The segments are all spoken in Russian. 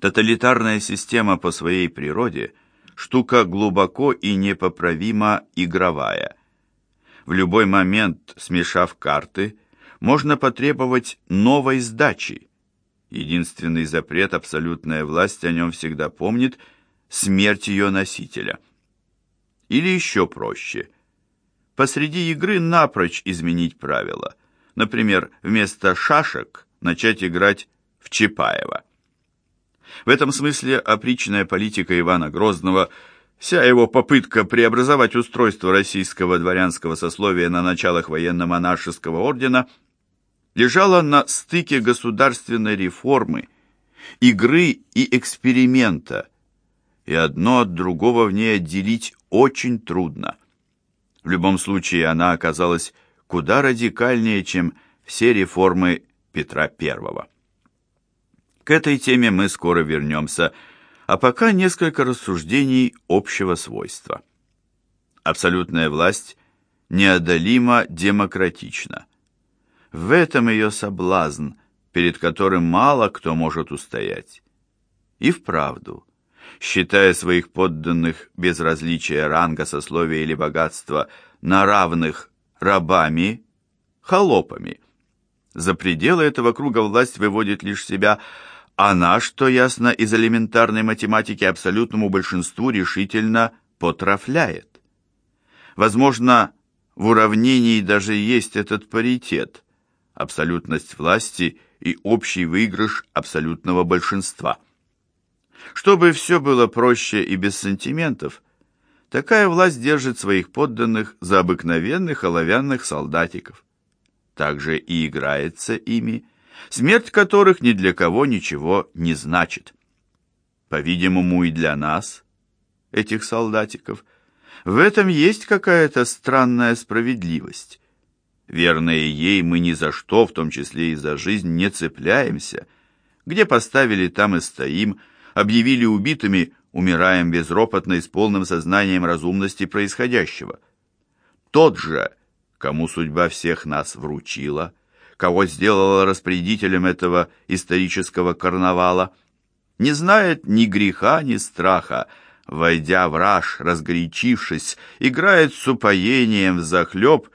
Тоталитарная система по своей природе – штука глубоко и непоправимо игровая. В любой момент, смешав карты, можно потребовать новой сдачи. Единственный запрет абсолютная власть о нем всегда помнит – смерть ее носителя. Или еще проще – посреди игры напрочь изменить правила. Например, вместо шашек начать играть в Чапаева. В этом смысле опричная политика Ивана Грозного, вся его попытка преобразовать устройство российского дворянского сословия на началах военно-монашеского ордена лежала на стыке государственной реформы, игры и эксперимента, и одно от другого в ней отделить очень трудно. В любом случае она оказалась куда радикальнее, чем все реформы Петра Первого. К этой теме мы скоро вернемся, а пока несколько рассуждений общего свойства. Абсолютная власть неодолимо демократична. В этом ее соблазн, перед которым мало кто может устоять. И вправду, считая своих подданных без различия ранга, сословия или богатства на равных рабами, холопами, за пределы этого круга власть выводит лишь себя, она, что ясно из элементарной математики, абсолютному большинству решительно потрафляет. Возможно, в уравнении даже есть этот паритет, абсолютность власти и общий выигрыш абсолютного большинства. Чтобы все было проще и без сантиментов, такая власть держит своих подданных за обыкновенных оловянных солдатиков. Также и играется ими, смерть которых ни для кого ничего не значит. По-видимому, и для нас, этих солдатиков, в этом есть какая-то странная справедливость. Верные ей мы ни за что, в том числе и за жизнь, не цепляемся. Где поставили, там и стоим, объявили убитыми, умираем безропотно и с полным сознанием разумности происходящего. Тот же, кому судьба всех нас вручила – кого сделала распорядителем этого исторического карнавала, не знает ни греха, ни страха, войдя в раж, разгорячившись, играет с упоением в захлеб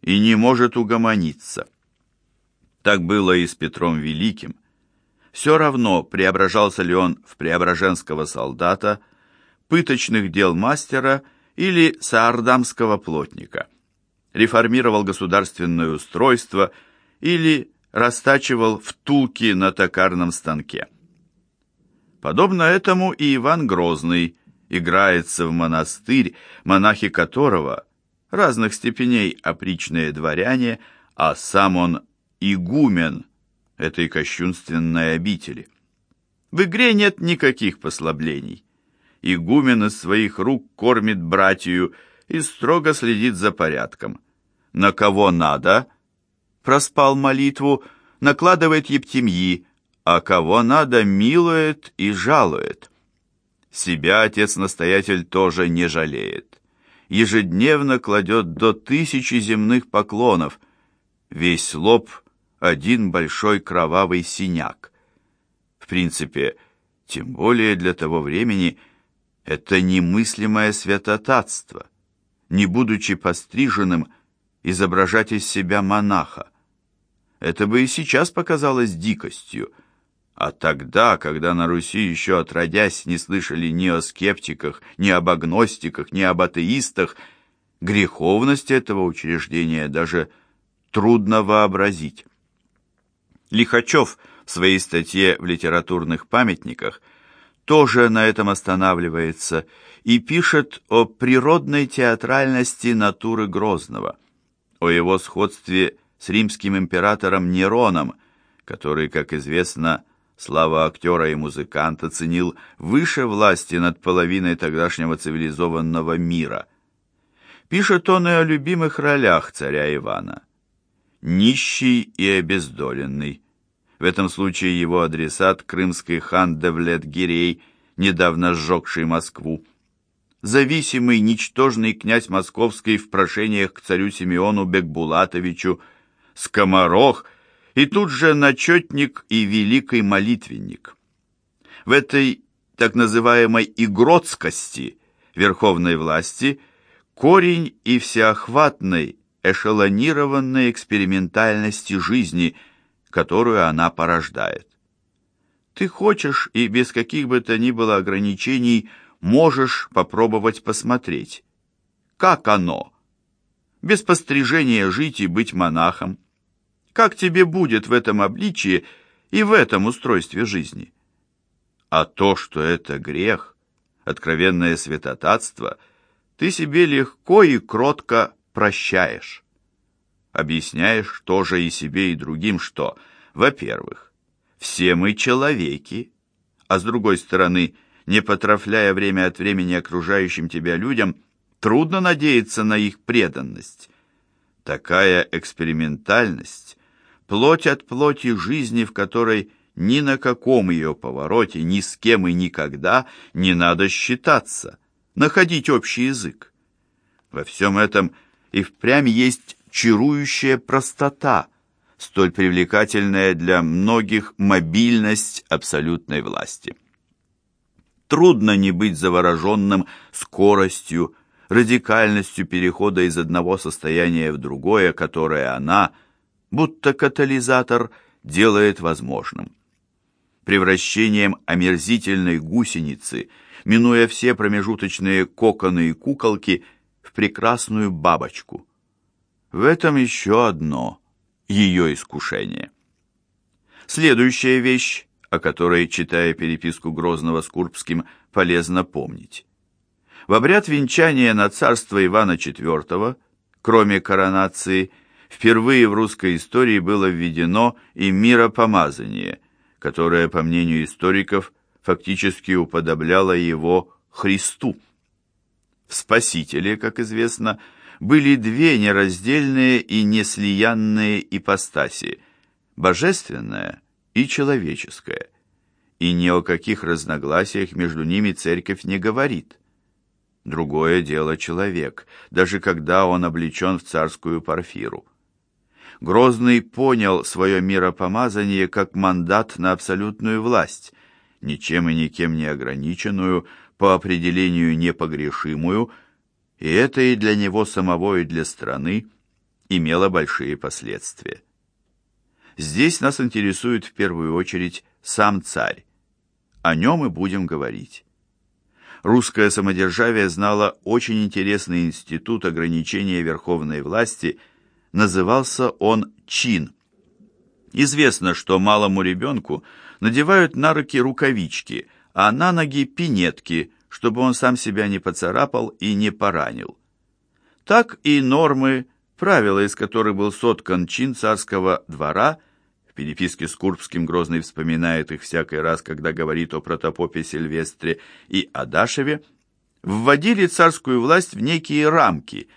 и не может угомониться. Так было и с Петром Великим. Все равно, преображался ли он в преображенского солдата, пыточных дел мастера или саардамского плотника. Реформировал государственное устройство – или растачивал втулки на токарном станке. Подобно этому и Иван Грозный играется в монастырь, монахи которого разных степеней опричные дворяне, а сам он игумен этой кощунственной обители. В игре нет никаких послаблений. Игумен из своих рук кормит братью и строго следит за порядком. На кого надо, проспал молитву, накладывает ептемьи, а кого надо милует и жалует. Себя отец-настоятель тоже не жалеет. Ежедневно кладет до тысячи земных поклонов. Весь лоб — один большой кровавый синяк. В принципе, тем более для того времени, это немыслимое святотатство, не будучи постриженным, изображать из себя монаха. Это бы и сейчас показалось дикостью. А тогда, когда на Руси еще отродясь не слышали ни о скептиках, ни об агностиках, ни об атеистах, греховность этого учреждения даже трудно вообразить. Лихачев в своей статье в литературных памятниках тоже на этом останавливается и пишет о природной театральности натуры Грозного, о его сходстве с римским императором Нероном, который, как известно, слава актера и музыканта ценил выше власти над половиной тогдашнего цивилизованного мира. Пишет он и о любимых ролях царя Ивана. Нищий и обездоленный. В этом случае его адресат крымский хан Девлет-Гирей, недавно сжегший Москву. Зависимый, ничтожный князь Московский в прошениях к царю Симеону Бекбулатовичу – скоморох и тут же начетник и великий молитвенник. В этой так называемой игротскости верховной власти корень и всеохватной, эшелонированной экспериментальности жизни, которую она порождает. Ты хочешь и без каких бы то ни было ограничений можешь попробовать посмотреть, как оно, без пострижения жить и быть монахом, как тебе будет в этом обличии и в этом устройстве жизни. А то, что это грех, откровенное святотатство, ты себе легко и кротко прощаешь. Объясняешь тоже и себе, и другим, что, во-первых, все мы человеки, а с другой стороны, не потрафляя время от времени окружающим тебя людям, трудно надеяться на их преданность. Такая экспериментальность, плоть от плоти жизни, в которой ни на каком ее повороте, ни с кем и никогда не надо считаться, находить общий язык. Во всем этом и впрямь есть чарующая простота – столь привлекательная для многих мобильность абсолютной власти. Трудно не быть завороженным скоростью, радикальностью перехода из одного состояния в другое, которое она, будто катализатор, делает возможным. Превращением омерзительной гусеницы, минуя все промежуточные коконы и куколки, в прекрасную бабочку. В этом еще одно – ее искушение. Следующая вещь, о которой, читая переписку Грозного с Курбским, полезно помнить. В обряд венчания на царство Ивана IV, кроме коронации, впервые в русской истории было введено и миропомазание, которое, по мнению историков, фактически уподобляло его Христу. В Спасителе, как известно, были две нераздельные и неслиянные ипостаси – божественная и человеческая, и ни о каких разногласиях между ними церковь не говорит. Другое дело человек, даже когда он облечен в царскую парфиру. Грозный понял свое миропомазание как мандат на абсолютную власть, ничем и никем не ограниченную, по определению непогрешимую – и это и для него самого, и для страны имело большие последствия. Здесь нас интересует в первую очередь сам царь. О нем и будем говорить. Русское самодержавие знало очень интересный институт ограничения верховной власти, назывался он чин. Известно, что малому ребенку надевают на руки рукавички, а на ноги пинетки, чтобы он сам себя не поцарапал и не поранил. Так и нормы, правила из которых был соткан чин царского двора, в переписке с Курбским Грозный вспоминает их всякий раз, когда говорит о протопопе Сильвестре и Адашеве, вводили царскую власть в некие рамки,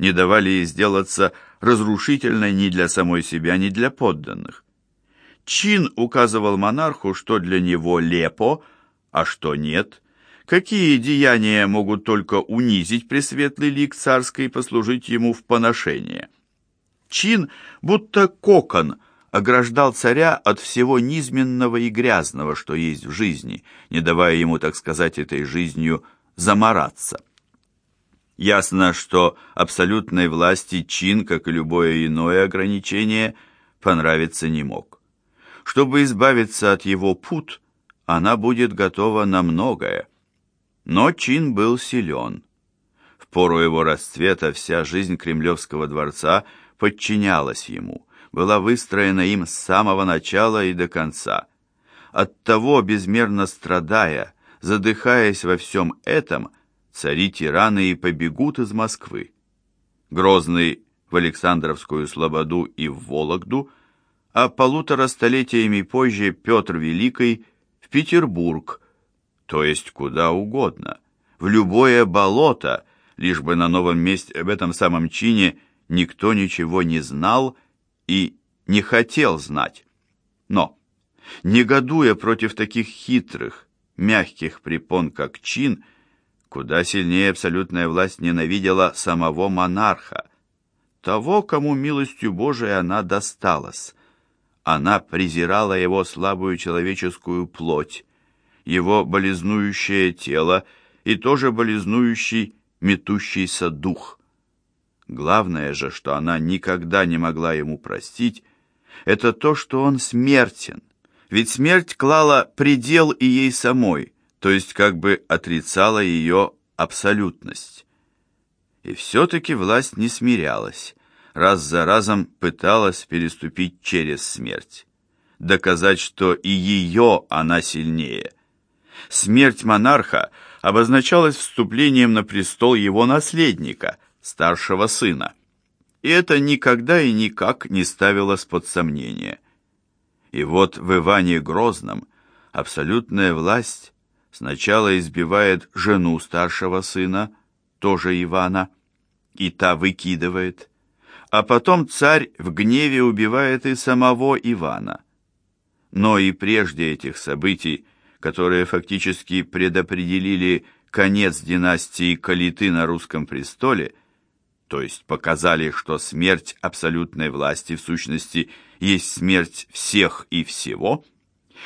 не давали ей сделаться разрушительной ни для самой себя, ни для подданных. Чин указывал монарху, что для него лепо, а что нет – какие деяния могут только унизить пресветлый лик царский и послужить ему в поношение. Чин, будто кокон, ограждал царя от всего низменного и грязного, что есть в жизни, не давая ему, так сказать, этой жизнью замораться. Ясно, что абсолютной власти чин, как и любое иное ограничение, понравиться не мог. Чтобы избавиться от его пут, она будет готова на многое. Но Чин был силен. В пору его расцвета вся жизнь Кремлевского дворца подчинялась ему, была выстроена им с самого начала и до конца. Оттого, безмерно страдая, задыхаясь во всем этом, цари-тираны и побегут из Москвы. Грозный в Александровскую Слободу и в Вологду, а полутора столетиями позже Петр Великий в Петербург – то есть куда угодно, в любое болото, лишь бы на новом месте об этом самом чине никто ничего не знал и не хотел знать. Но, негодуя против таких хитрых, мягких препон, как чин, куда сильнее абсолютная власть ненавидела самого монарха, того, кому милостью Божией она досталась. Она презирала его слабую человеческую плоть, его болезнующее тело и тоже болезнующий метущийся дух. Главное же, что она никогда не могла ему простить, это то, что он смертен. Ведь смерть клала предел и ей самой, то есть как бы отрицала ее абсолютность. И все-таки власть не смирялась, раз за разом пыталась переступить через смерть, доказать, что и ее она сильнее. Смерть монарха обозначалась вступлением на престол его наследника, старшего сына. И это никогда и никак не ставилось под сомнение. И вот в Иване Грозном абсолютная власть сначала избивает жену старшего сына, тоже Ивана, и та выкидывает, а потом царь в гневе убивает и самого Ивана. Но и прежде этих событий, которые фактически предопределили конец династии Калиты на русском престоле, то есть показали, что смерть абсолютной власти в сущности есть смерть всех и всего,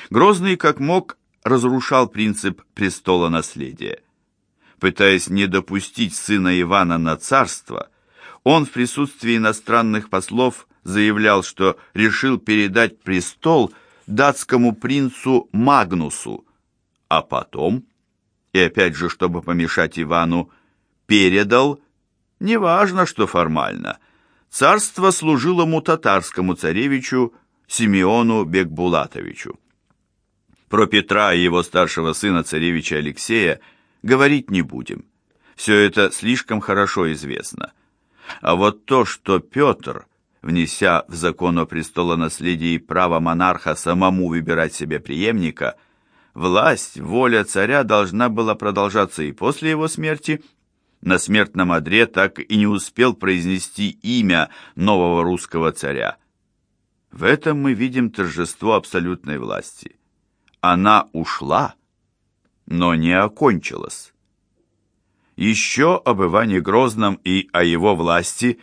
Грозный как мог разрушал принцип престола наследия. Пытаясь не допустить сына Ивана на царство, он в присутствии иностранных послов заявлял, что решил передать престол датскому принцу Магнусу, а потом, и опять же, чтобы помешать Ивану, передал, неважно, что формально, царство служилому татарскому царевичу Симеону Бекбулатовичу. Про Петра и его старшего сына царевича Алексея говорить не будем. Все это слишком хорошо известно. А вот то, что Петр, внеся в закон о престолонаследии право монарха самому выбирать себе преемника, власть, воля царя должна была продолжаться и после его смерти, на смертном одре так и не успел произнести имя нового русского царя. В этом мы видим торжество абсолютной власти. Она ушла, но не окончилась. Еще об Иване Грозном и о его власти,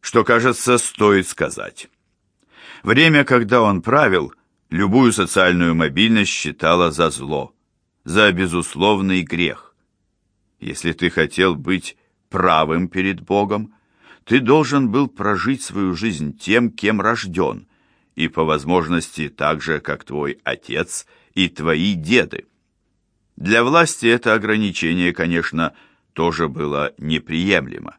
что, кажется, стоит сказать. Время, когда он правил, любую социальную мобильность считала за зло, за безусловный грех. Если ты хотел быть правым перед Богом, ты должен был прожить свою жизнь тем, кем рожден, и по возможности так же, как твой отец и твои деды. Для власти это ограничение, конечно, тоже было неприемлемо.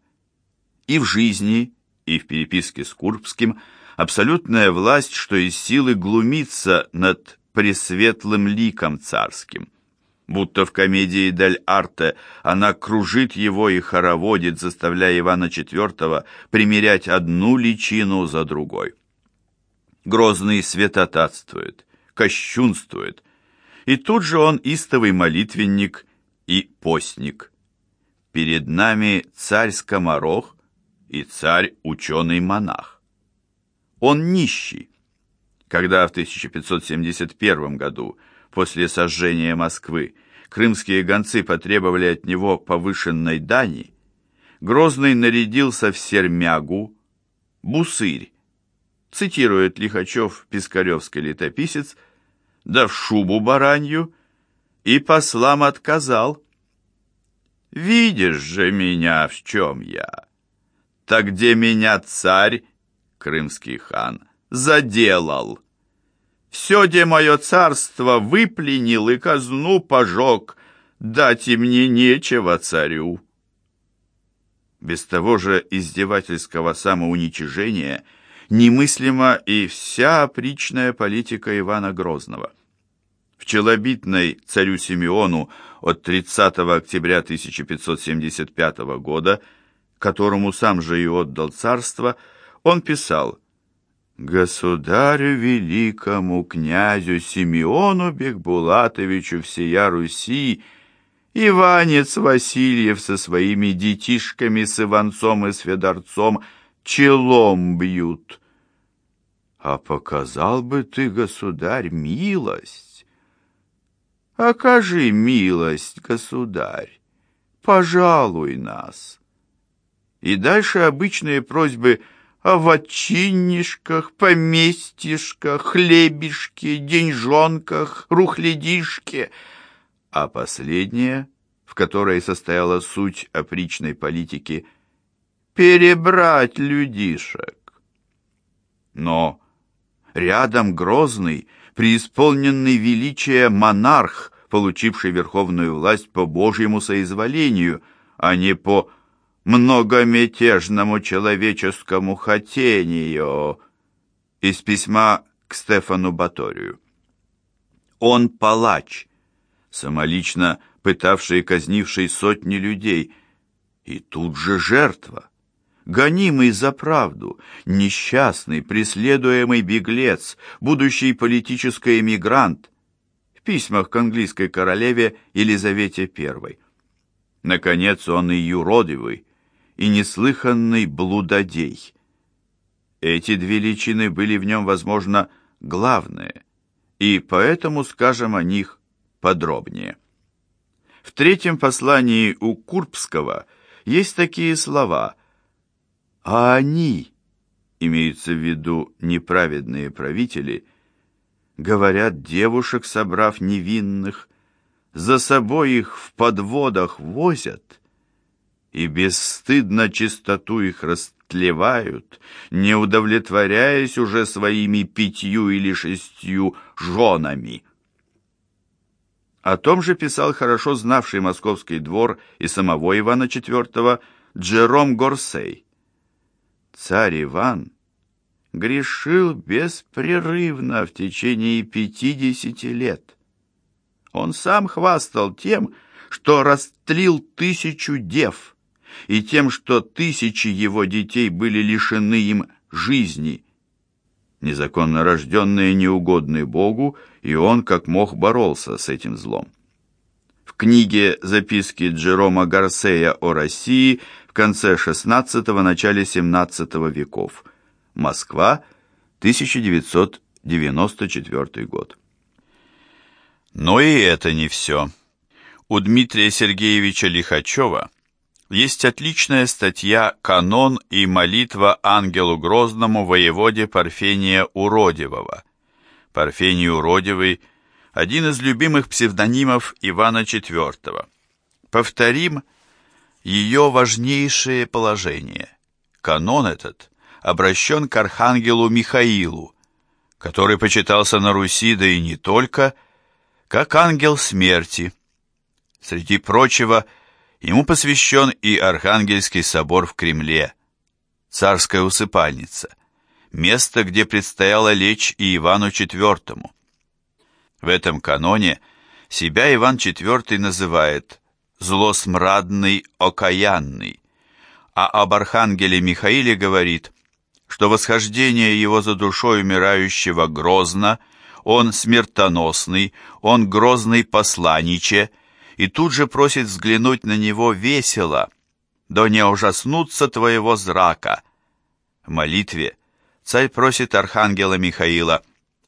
И в жизни, и в переписке с Курбским абсолютная власть, что из силы глумится над пресветлым ликом царским. Будто в комедии «Дель Арте» она кружит его и хороводит, заставляя Ивана IV примерять одну личину за другой. Грозный святотатствует, кощунствует, и тут же он истовый молитвенник и постник. Перед нами царь-скоморох и царь-ученый-монах. Он нищий. Когда в 1571 году, после сожжения Москвы, крымские гонцы потребовали от него повышенной дани, Грозный нарядился в сермягу, бусырь, цитирует Лихачев, Пискаревский летописец, да в шубу баранью, и послам отказал. Видишь же меня, в чем я. Так где меня царь, крымский хан, заделал? Все, где мое царство выпленил и казну пожег, дать и мне нечего царю. Без того же издевательского самоуничижения немыслима и вся опричная политика Ивана Грозного в челобитной царю Симеону от 30 октября 1575 года, которому сам же и отдал царство, он писал «Государю великому князю Симеону Бекбулатовичу всея Руси Иванец Васильев со своими детишками, с Иванцом и с челом бьют. А показал бы ты, государь, милость, окажи милость, государь, пожалуй нас. И дальше обычные просьбы о ватчиннишках, поместишках, хлебишке, деньжонках, рухлядишке. а последняя, в которой состояла суть опричной политики, перебрать людишек. Но рядом грозный, преисполненный величия монарх, получивший верховную власть по Божьему соизволению, а не по многомятежному человеческому хотению. Из письма к Стефану Баторию. Он палач, самолично пытавший и казнивший сотни людей, и тут же жертва, гонимый за правду, несчастный, преследуемый беглец, будущий политический эмигрант, в письмах к английской королеве Елизавете I. Наконец, он и юродивый, и неслыханный блудодей. Эти две личины были в нем, возможно, главные, и поэтому скажем о них подробнее. В третьем послании у Курбского есть такие слова «А они», имеются в виду неправедные правители, говорят девушек, собрав невинных, за собой их в подводах возят и бесстыдно чистоту их растлевают, не удовлетворяясь уже своими пятью или шестью женами. О том же писал хорошо знавший московский двор и самого Ивана IV Джером Горсей. Царь Иван грешил беспрерывно в течение пятидесяти лет. Он сам хвастал тем, что растлил тысячу дев, и тем, что тысячи его детей были лишены им жизни. Незаконно рожденные неугодны Богу, и он как мог боролся с этим злом. В книге «Записки Джерома Гарсея о России» конце XVI – начале XVII веков. Москва, 1994 год. Но и это не все. У Дмитрия Сергеевича Лихачева есть отличная статья «Канон и молитва ангелу Грозному воеводе Парфения Уродивого». Парфений Уродивый – один из любимых псевдонимов Ивана IV. Повторим ее важнейшее положение. Канон этот обращен к архангелу Михаилу, который почитался на Руси, да и не только, как ангел смерти. Среди прочего – Ему посвящен и Архангельский собор в Кремле, царская усыпальница, место, где предстояло лечь и Ивану IV. В этом каноне себя Иван IV называет «злосмрадный, окаянный», а об архангеле Михаиле говорит, что восхождение его за душой умирающего грозно, он смертоносный, он грозный посланиче, и тут же просит взглянуть на него весело, да не ужаснуться твоего зрака. В молитве царь просит архангела Михаила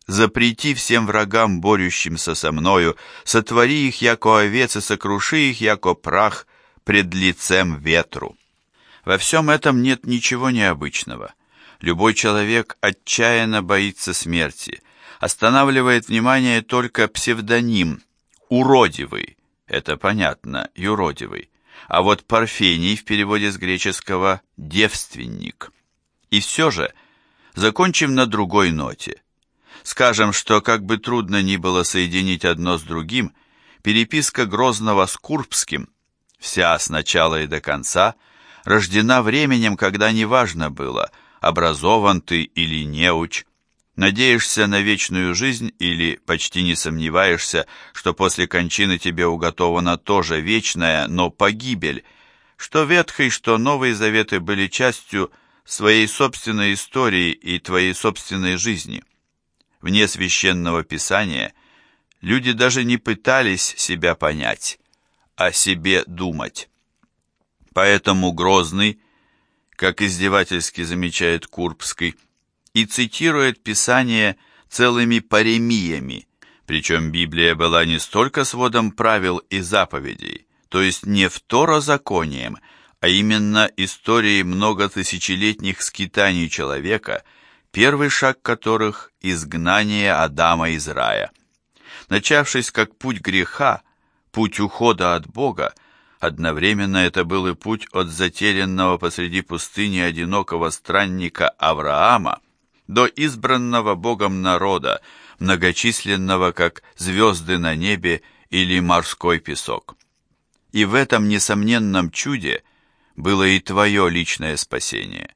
«Запрети всем врагам, борющимся со мною, сотвори их, яко овец, и сокруши их, яко прах, пред лицем ветру». Во всем этом нет ничего необычного. Любой человек отчаянно боится смерти. Останавливает внимание только псевдоним «уродивый», это понятно, юродивый. А вот Парфений в переводе с греческого «девственник». И все же, закончим на другой ноте. Скажем, что как бы трудно ни было соединить одно с другим, переписка Грозного с Курбским, вся с начала и до конца, рождена временем, когда неважно было, образован ты или неуч, Надеешься на вечную жизнь или почти не сомневаешься, что после кончины тебе уготована тоже вечная, но погибель, что Ветхий, что Новые Заветы были частью своей собственной истории и твоей собственной жизни. Вне священного писания люди даже не пытались себя понять, о себе думать. Поэтому Грозный, как издевательски замечает Курбский, и цитирует Писание целыми паремиями, причем Библия была не столько сводом правил и заповедей, то есть не второзаконием, а именно историей многотысячелетних скитаний человека, первый шаг которых – изгнание Адама из рая. Начавшись как путь греха, путь ухода от Бога, одновременно это был и путь от затерянного посреди пустыни одинокого странника Авраама до избранного Богом народа, многочисленного, как звезды на небе или морской песок. И в этом несомненном чуде было и твое личное спасение.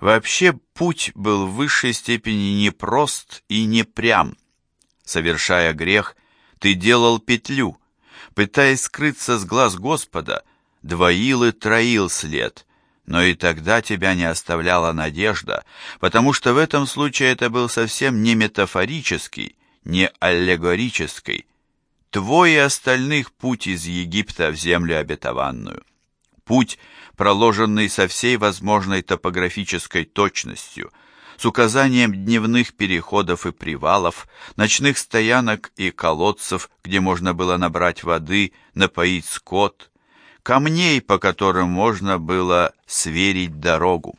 Вообще путь был в высшей степени непрост и непрям. Совершая грех, ты делал петлю, пытаясь скрыться с глаз Господа, двоил и троил след, но и тогда тебя не оставляла надежда, потому что в этом случае это был совсем не метафорический, не аллегорический, твой и остальных путь из Египта в землю обетованную. Путь, проложенный со всей возможной топографической точностью, с указанием дневных переходов и привалов, ночных стоянок и колодцев, где можно было набрать воды, напоить скот, камней, по которым можно было сверить дорогу.